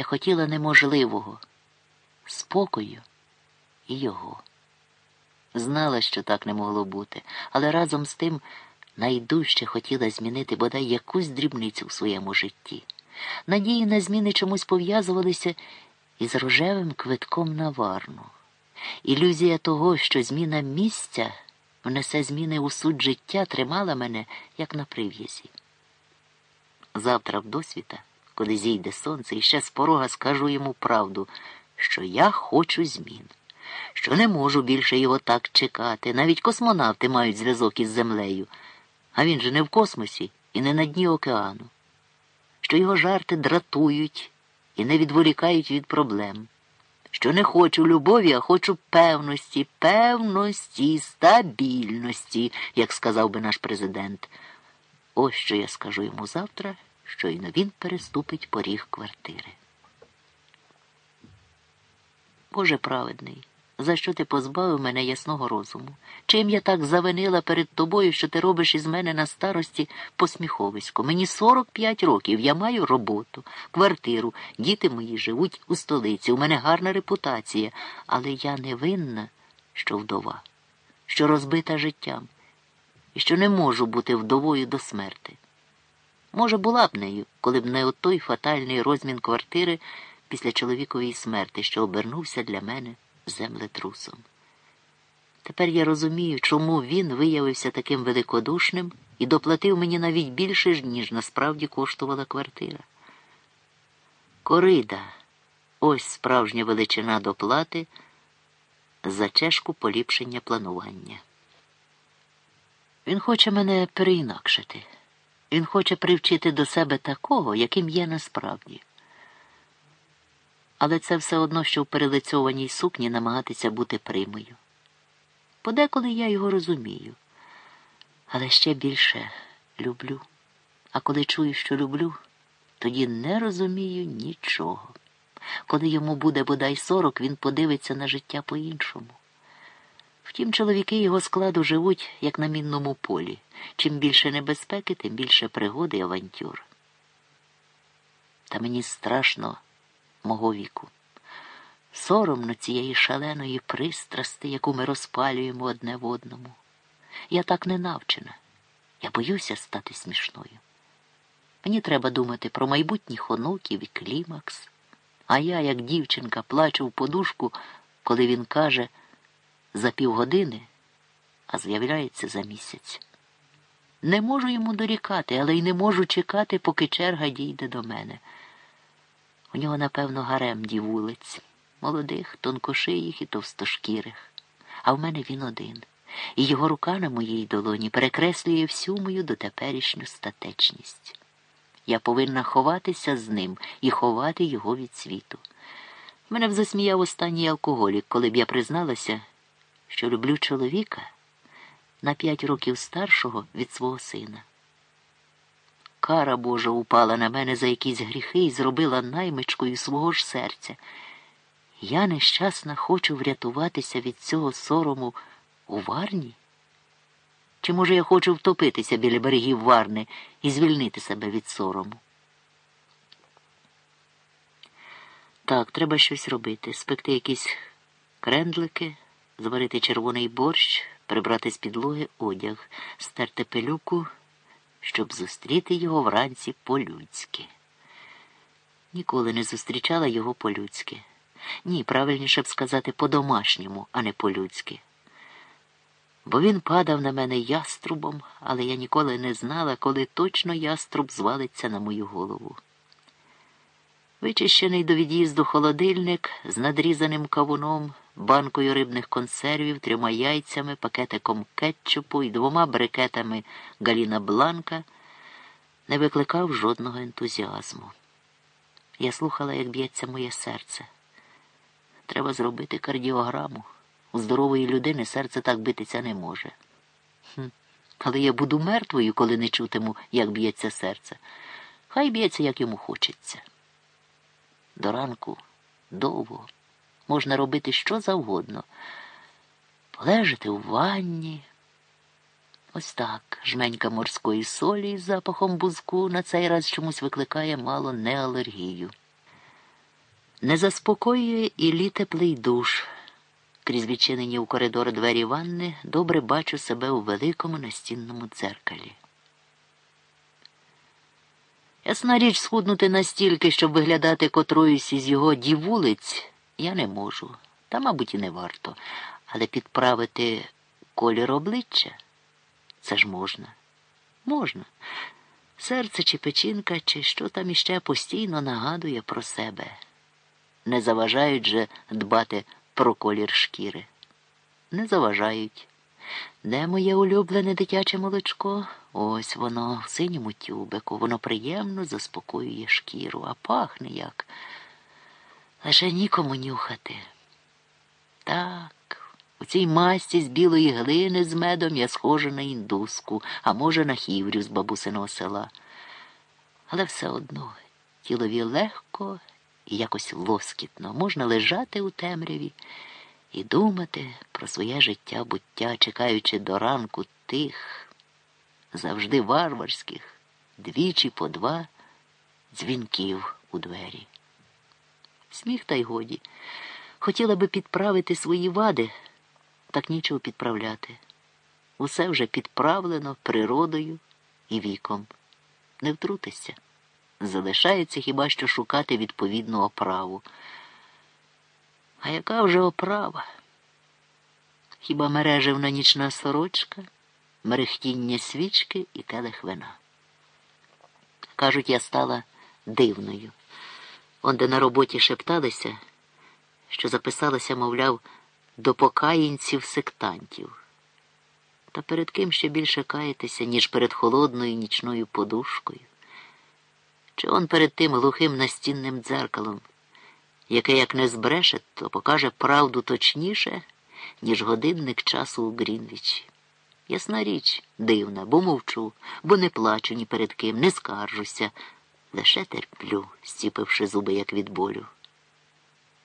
Я хотіла неможливого, спокою і його. Знала, що так не могло бути, але разом з тим найдужче хотіла змінити бодай якусь дрібницю в своєму житті. Надії на зміни чомусь пов'язувалися із рожевим квитком на варну. Ілюзія того, що зміна місця внесе зміни у суть життя, тримала мене, як на прив'язі. Завтра в досвіта, коли зійде сонце, і ще з порога скажу йому правду, що я хочу змін, що не можу більше його так чекати. Навіть космонавти мають зв'язок із землею, а він же не в космосі і не на дні океану, що його жарти дратують і не відволікають від проблем що не хочу любові, а хочу певності, певності, стабільності, як сказав би наш президент. Ось що я скажу йому завтра, щойно він переступить поріг квартири. Боже праведний, за що ти позбавив мене ясного розуму? Чим я так завинила перед тобою, що ти робиш із мене на старості посміховисько? Мені 45 років, я маю роботу, квартиру, діти мої живуть у столиці, у мене гарна репутація, але я не винна, що вдова, що розбита життям, і що не можу бути вдовою до смерти. Може, була б нею, коли б не от той фатальний розмін квартири після чоловікової смерти, що обернувся для мене землетрусом. Тепер я розумію, чому він виявився таким великодушним і доплатив мені навіть більше, ніж насправді коштувала квартира. Корида ось справжня величина доплати за чешку поліпшення планування. Він хоче мене переінакшити. Він хоче привчити до себе такого, яким є насправді але це все одно, що в перелицьованій сукні намагатися бути примою. Подеколи я його розумію, але ще більше люблю. А коли чую, що люблю, тоді не розумію нічого. Коли йому буде бодай сорок, він подивиться на життя по-іншому. Втім, чоловіки його складу живуть, як на мінному полі. Чим більше небезпеки, тим більше пригоди і авантюр. Та мені страшно мого віку. Соромно цієї шаленої пристрасти, яку ми розпалюємо одне в одному. Я так не навчена. Я боюся стати смішною. Мені треба думати про майбутніх онуків і клімакс. А я, як дівчинка, плачу в подушку, коли він каже за півгодини, а з'являється за місяць. Не можу йому дорікати, але й не можу чекати, поки черга дійде до мене. У нього, напевно, гарем дівулиць, молодих, тонкошиїх і товстошкірих. А в мене він один, і його рука на моїй долоні перекреслює всю мою дотеперішню статечність. Я повинна ховатися з ним і ховати його від світу. Мене б засміяв останній алкоголік, коли б я призналася, що люблю чоловіка на п'ять років старшого від свого сина кара Божа упала на мене за якісь гріхи і зробила наймичкою свого ж серця. Я нещасна хочу врятуватися від цього сорому у варні? Чи, може, я хочу втопитися біля берегів Варни і звільнити себе від сорому? Так, треба щось робити, спекти якісь крендлики, зварити червоний борщ, прибрати з підлоги одяг, стерти пилюку щоб зустріти його вранці по-людськи. Ніколи не зустрічала його по-людськи. Ні, правильніше б сказати, по-домашньому, а не по-людськи. Бо він падав на мене яструбом, але я ніколи не знала, коли точно яструб звалиться на мою голову. Вичищений до від'їзду холодильник з надрізаним кавуном, банкою рибних консервів, трьома яйцями, пакетиком кетчупу і двома брикетами Галіна Бланка не викликав жодного ентузіазму. Я слухала, як б'ється моє серце. Треба зробити кардіограму. У здорової людини серце так битися не може. Хм. Але я буду мертвою, коли не чутиму, як б'ється серце. Хай б'ється, як йому хочеться. До ранку довго можна робити що завгодно. Полежати у ванні. Ось так жменька морської солі з запахом бузку на цей раз чомусь викликає мало не алергію. Не заспокоює і лі теплий душ. Крізь відчинені у коридор двері ванни добре бачу себе у великому настінному дзеркалі. Ясна річ схуднути настільки, щоб виглядати котроюсь із його дівулиць, я не можу, та, мабуть, і не варто. Але підправити колір обличчя це ж можна. Можна. Серце чи печінка, чи що там іще постійно нагадує про себе. Не заважають же дбати про колір шкіри. Не заважають. Де моє улюблене дитяче молочко? Ось воно в синьому тюбику, воно приємно заспокоює шкіру, а пахне як. Лише нікому нюхати. Так, у цій масті з білої глини з медом я схожа на індуску, а може, на хіврю з бабусиного села. Але все одно тілові легко і якось лоскітно можна лежати у темряві і думати про своє життя буття, чекаючи до ранку тих, завжди варварських, двічі по два дзвінків у двері. Сміх, та й годі. Хотіла би підправити свої вади, так нічого підправляти. Усе вже підправлено природою і віком. Не втрутися. Залишається хіба що шукати відповідну оправу. А яка вже оправа? Хіба мережевна нічна сорочка, мерехтіння свічки і келих вина? Кажуть, я стала дивною. Онде на роботі шепталися, що записалася, мовляв, до покаїнців сектантів. Та перед ким ще більше каятися, ніж перед холодною нічною подушкою? Чи он перед тим глухим настінним дзеркалом, яке як не збреше, то покаже правду точніше, ніж годинник часу у Грінвічі. Ясна річ, дивна, бо мовчу, бо не плачу ні перед ким, не скаржуся, лише терплю, стіпивши зуби, як від болю.